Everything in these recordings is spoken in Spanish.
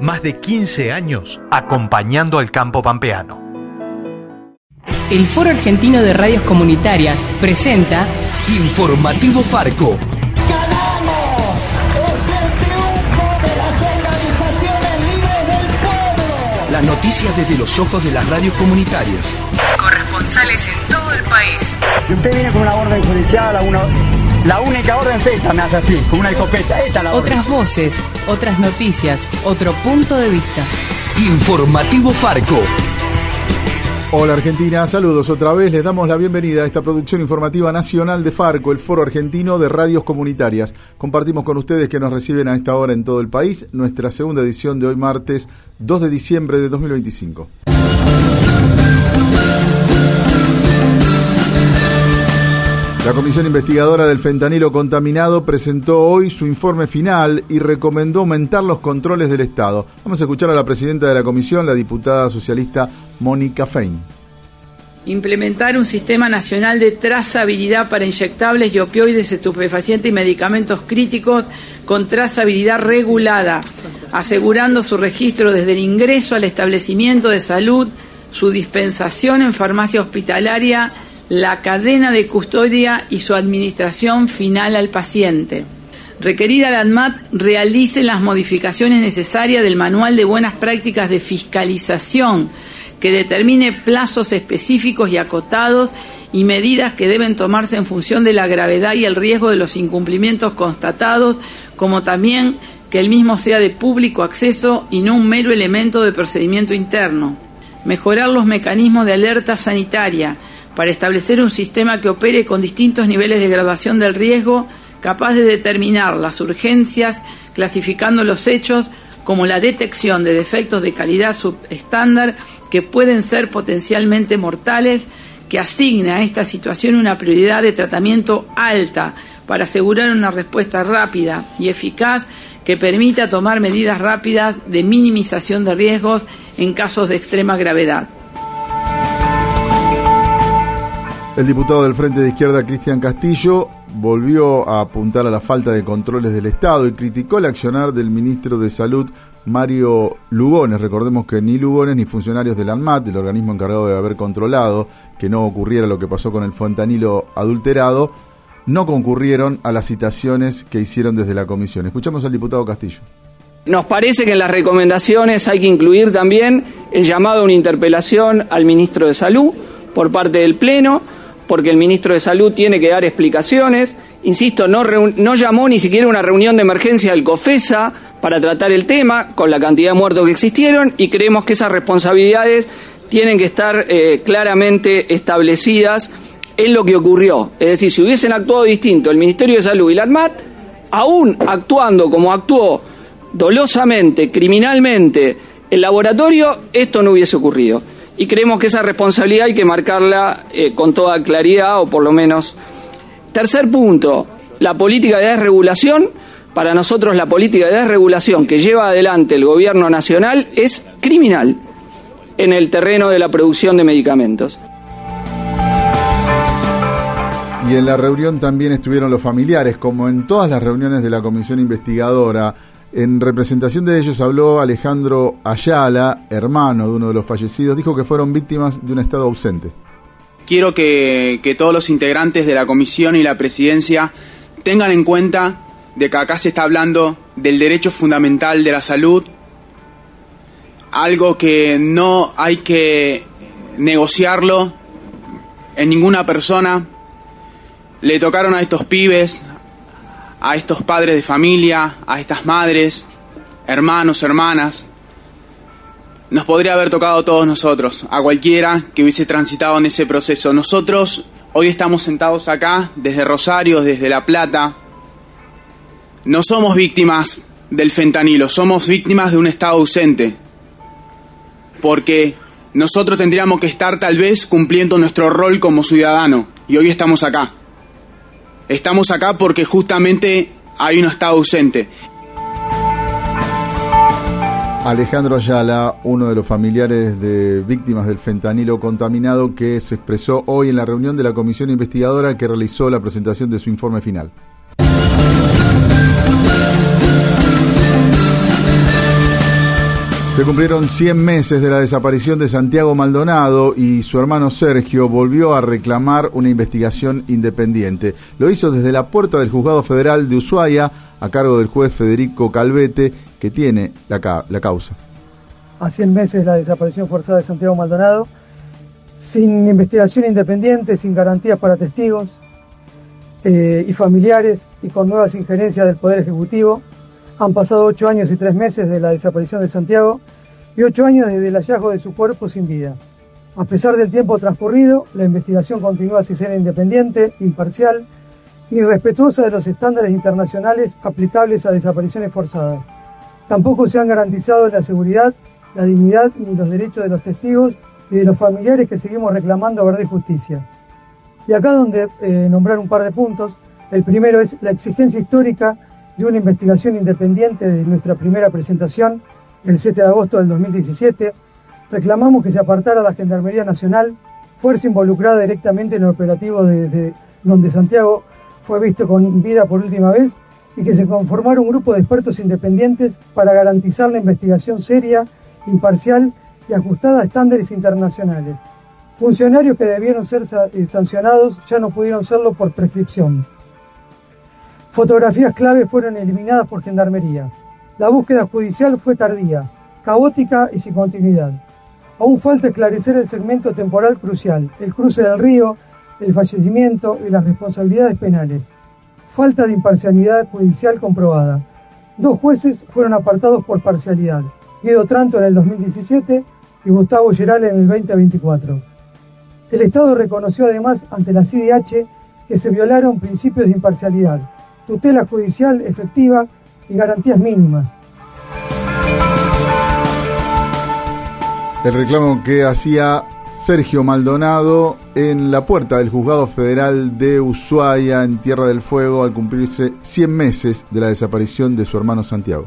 más de 15 años acompañando al campo pampeano. El Foro Argentino de Radios Comunitarias presenta Informativo Farco. ¡Ganamos! ¡Es el triunfo de las organizaciones libres del pueblo! Las noticias desde los ojos de las radios comunitarias. Corresponsales en todo el país. Y usted viene con una orden judicial, a una, la única orden es esta, me hace así, con una escopeta. Esta es la orden. Otras voces, otras noticias, otro punto de vista. Informativo Farco. Hola Argentina, saludos otra vez. Les damos la bienvenida a esta producción informativa nacional de Farco, el Foro Argentino de Radios Comunitarias. Compartimos con ustedes que nos reciben a esta hora en todo el país nuestra segunda edición de hoy martes 2 de diciembre de 2025. La Comisión Investigadora del Fentanilo Contaminado presentó hoy su informe final y recomendó aumentar los controles del Estado. Vamos a escuchar a la presidenta de la comisión, la diputada socialista Mónica Fein. Implementar un sistema nacional de trazabilidad para inyectables y opioides, estupefacientes y medicamentos críticos con trazabilidad regulada, asegurando su registro desde el ingreso al establecimiento de salud, su dispensación en farmacia hospitalaria, la cadena de custodia y su administración final al paciente. Requerir al ANMAT realice las modificaciones necesarias del Manual de Buenas Prácticas de Fiscalización, que determine plazos específicos y acotados y medidas que deben tomarse en función de la gravedad y el riesgo de los incumplimientos constatados, como también que el mismo sea de público acceso y no un mero elemento de procedimiento interno. Mejorar los mecanismos de alerta sanitaria, para establecer un sistema que opere con distintos niveles de graduación del riesgo, capaz de determinar las urgencias, clasificando los hechos como la detección de defectos de calidad subestándar que pueden ser potencialmente mortales, que asigne a esta situación una prioridad de tratamiento alta para asegurar una respuesta rápida y eficaz que permita tomar medidas rápidas de minimización de riesgos en casos de extrema gravedad. El diputado del Frente de Izquierda, Cristian Castillo, volvió a apuntar a la falta de controles del Estado y criticó el accionar del ministro de Salud, Mario Lugones. Recordemos que ni Lugones ni funcionarios del ANMAT, el organismo encargado de haber controlado que no ocurriera lo que pasó con el fontanilo adulterado, no concurrieron a las citaciones que hicieron desde la comisión. Escuchamos al diputado Castillo. Nos parece que en las recomendaciones hay que incluir también el llamado a una interpelación al ministro de Salud por parte del Pleno porque el ministro de Salud tiene que dar explicaciones. Insisto, no, no llamó ni siquiera una reunión de emergencia del COFESA para tratar el tema con la cantidad de muertos que existieron y creemos que esas responsabilidades tienen que estar eh, claramente establecidas en lo que ocurrió. Es decir, si hubiesen actuado distinto el Ministerio de Salud y la ANMAT, aún actuando como actuó dolosamente, criminalmente, el laboratorio, esto no hubiese ocurrido y creemos que esa responsabilidad hay que marcarla eh, con toda claridad o por lo menos. Tercer punto, la política de desregulación. Para nosotros la política de desregulación que lleva adelante el gobierno nacional es criminal en el terreno de la producción de medicamentos. Y en la reunión también estuvieron los familiares, como en todas las reuniones de la comisión investigadora. En representación de ellos habló Alejandro Ayala, hermano de uno de los fallecidos, dijo que fueron víctimas de un Estado ausente. Quiero que, todos los integrantes de la comisión y la presidencia tengan en cuenta de que acá se está hablando del derecho fundamental de la salud, algo que no hay que negociarlo en ninguna persona. Le tocaron a estos pibes, a estos padres de familia, a estas madres, hermanos, hermanas. Nos podría haber tocado a todos nosotros, a cualquiera que hubiese transitado en ese proceso. Nosotros hoy estamos sentados acá, desde Rosario, desde La Plata. No somos víctimas del fentanilo, somos víctimas de un Estado ausente. porque nosotros tendríamos que estar tal vez cumpliendo nuestro rol como ciudadano y hoy estamos acá. Estamos acá porque justamente hay un Estado ausente. Alejandro Ayala, uno de los familiares de víctimas del fentanilo contaminado, que se expresó hoy en la reunión de la comisión investigadora que realizó la presentación de su informe final. Se cumplieron 100 meses de la desaparición de Santiago Maldonado y su hermano Sergio volvió a reclamar una investigación independiente. Lo hizo desde la puerta del Juzgado Federal de Ushuaia a cargo del juez Federico Calvete, que tiene la, la causa. A 100 meses la desaparición forzada de Santiago Maldonado, sin investigación independiente, sin garantías para testigos eh, y familiares y con nuevas injerencias del Poder Ejecutivo, han pasado ocho años y tres meses de la desaparición de Santiago y ocho años desde el hallazgo de su cuerpo sin vida. A pesar del tiempo transcurrido, la investigación continúa sin ser independiente, imparcial y respetuosa de los estándares internacionales aplicables a desapariciones forzadas. Tampoco se han garantizado la seguridad, la dignidad ni los derechos de los testigos y de los familiares que seguimos reclamando verdad y justicia. Y acá donde eh, nombrar un par de puntos. El primero es la exigencia histórica de una investigación independiente de nuestra primera presentación el 7 de agosto del 2017, reclamamos que se apartara la Gendarmería Nacional, fuerza involucrada directamente en el operativo desde donde Santiago fue visto con vida por última vez y que se conformara un grupo de expertos independientes para garantizar la investigación seria, imparcial y ajustada a estándares internacionales. Funcionarios que debieron ser eh, sancionados ya no pudieron serlo por prescripción. Fotografías clave fueron eliminadas por Gendarmería. La búsqueda judicial fue tardía, caótica y sin continuidad. Aún falta esclarecer el segmento temporal crucial, el cruce del río, el fallecimiento y las responsabilidades penales. Falta de imparcialidad judicial comprobada. Dos jueces fueron apartados por parcialidad, Guido Tranto en el 2017 y Gustavo Geral en el 2024. El Estado reconoció además ante la CIDH que se violaron principios de imparcialidad, tutela judicial efectiva y garantías mínimas. El reclamo que hacía Sergio Maldonado en la puerta del Juzgado Federal de Ushuaia en Tierra del Fuego al cumplirse 100 meses de la desaparición de su hermano Santiago.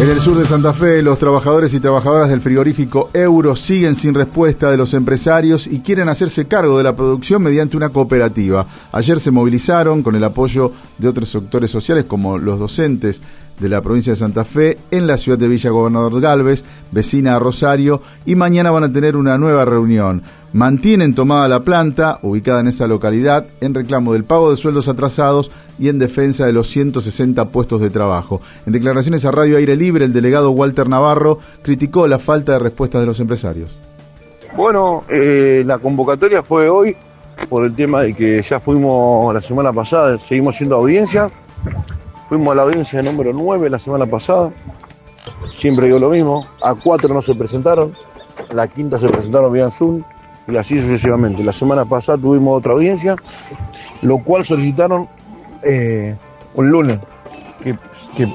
En el sur de Santa Fe, los trabajadores y trabajadoras del frigorífico Euro siguen sin respuesta de los empresarios y quieren hacerse cargo de la producción mediante una cooperativa. Ayer se movilizaron con el apoyo de otros sectores sociales como los docentes de la provincia de Santa Fe en la ciudad de Villa Gobernador Galvez, vecina a Rosario, y mañana van a tener una nueva reunión. Mantienen tomada la planta, ubicada en esa localidad, en reclamo del pago de sueldos atrasados y en defensa de los 160 puestos de trabajo. En declaraciones a Radio Aire Libre, el delegado Walter Navarro criticó la falta de respuestas de los empresarios. Bueno, eh, la convocatoria fue hoy por el tema de que ya fuimos la semana pasada, seguimos siendo audiencia Fuimos a la audiencia número 9 la semana pasada. Siempre digo lo mismo. A cuatro no se presentaron. La quinta se presentaron vía Zoom. Y así sucesivamente. La semana pasada tuvimos otra audiencia. Lo cual solicitaron eh, un lunes. Que,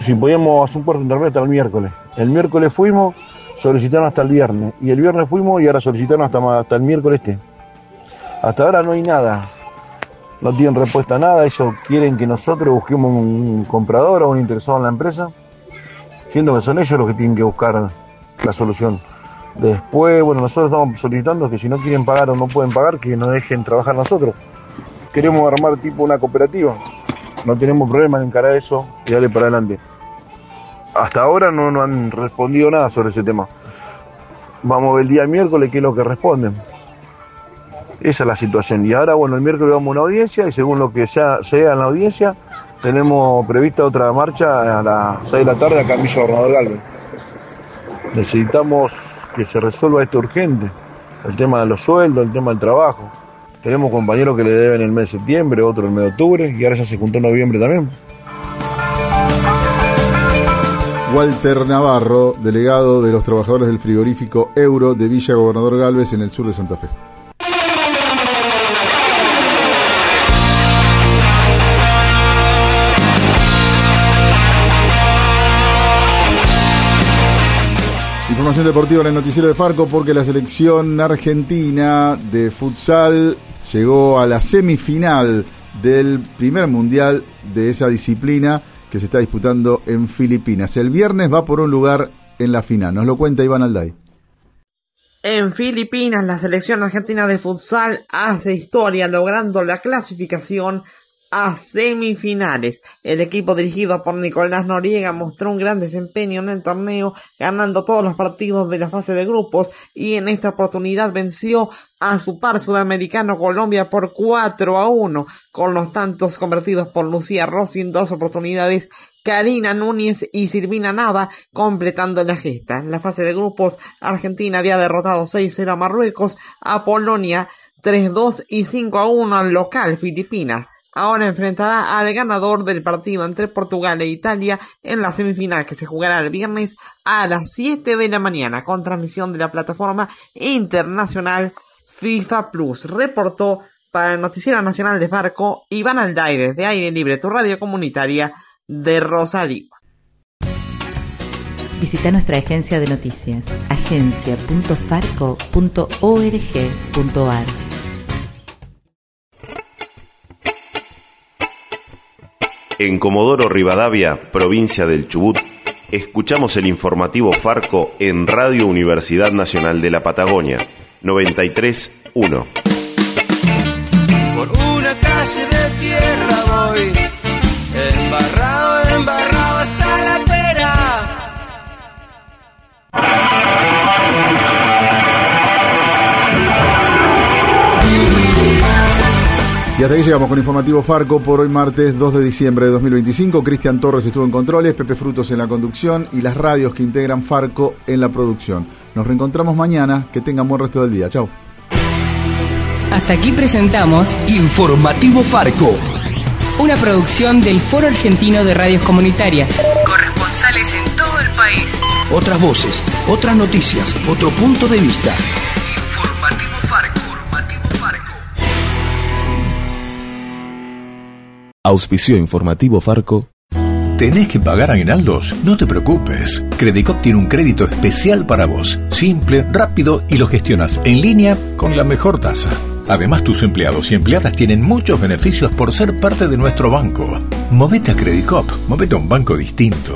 si podíamos hacer un puerto intermedio hasta el miércoles. El miércoles fuimos, solicitaron hasta el viernes. Y el viernes fuimos y ahora solicitaron hasta, el miércoles este. Hasta ahora no hay nada no tienen respuesta a nada, ellos quieren que nosotros busquemos un comprador o un interesado en la empresa, siendo que son ellos los que tienen que buscar la solución. Después, bueno, nosotros estamos solicitando que si no quieren pagar o no pueden pagar, que nos dejen trabajar nosotros. Queremos armar tipo una cooperativa, no tenemos problema en encarar eso y darle para adelante. Hasta ahora no, no han respondido nada sobre ese tema. Vamos a ver el día miércoles qué es lo que responden esa es la situación. Y ahora, bueno, el miércoles vamos a una audiencia y según lo que sea, sea en la audiencia, tenemos prevista otra marcha a las 6 de la tarde acá en Villa Gobernador. Necesitamos que se resuelva esto urgente, el tema de los sueldos, el tema del trabajo. Tenemos compañeros que le deben el mes de septiembre, otro el mes de octubre y ahora ya se juntó en noviembre también. Walter Navarro, delegado de los trabajadores del frigorífico Euro de Villa Gobernador Galvez en el sur de Santa Fe. Información deportiva en el noticiero de Farco porque la selección argentina de futsal llegó a la semifinal del primer mundial de esa disciplina que se está disputando en Filipinas. El viernes va por un lugar en la final. Nos lo cuenta Iván Alday. En Filipinas, la selección argentina de futsal hace historia logrando la clasificación a semifinales. El equipo dirigido por Nicolás Noriega mostró un gran desempeño en el torneo, ganando todos los partidos de la fase de grupos y en esta oportunidad venció a su par sudamericano Colombia por 4 a 1, con los tantos convertidos por Lucía Rossi en dos oportunidades, Karina Núñez y Silvina Nava completando la gesta. En la fase de grupos, Argentina había derrotado 6-0 a Marruecos, a Polonia 3-2 y 5-1 al local Filipinas. Ahora enfrentará al ganador del partido entre Portugal e Italia en la semifinal que se jugará el viernes a las 7 de la mañana con transmisión de la plataforma internacional FIFA Plus. Reportó para el Noticiero Nacional de Farco Iván Alday desde Aire Libre, tu radio comunitaria de Rosario. Visita nuestra agencia de noticias, agencia.farco.org.ar. En Comodoro Rivadavia, provincia del Chubut, escuchamos el informativo Farco en Radio Universidad Nacional de la Patagonia, 93.1. Y hasta aquí llegamos con Informativo Farco por hoy martes 2 de diciembre de 2025. Cristian Torres estuvo en controles, Pepe Frutos en la conducción y las radios que integran Farco en la producción. Nos reencontramos mañana. Que tengan buen resto del día. Chao. Hasta aquí presentamos Informativo Farco. una producción del Foro Argentino de Radios Comunitarias. Corresponsales en todo el país. Otras voces, otras noticias, otro punto de vista. Auspicio informativo Farco. ¿Tenés que pagar aguinaldos? No te preocupes. Credicop tiene un crédito especial para vos. Simple, rápido y lo gestionas en línea con la mejor tasa. Además, tus empleados y empleadas tienen muchos beneficios por ser parte de nuestro banco. Movete a Credicop, movete a un banco distinto.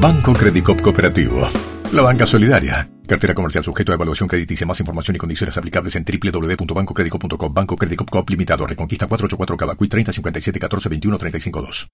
Banco Credicop Cooperativo. La banca solidaria. Cartera comercial sujeto a evaluación crediticia. Más información y condiciones aplicables en www.bancocredico.com. Banco Credicop Coop Limitado. Reconquista 484 Cavacuy 30 57 14 21 35 2.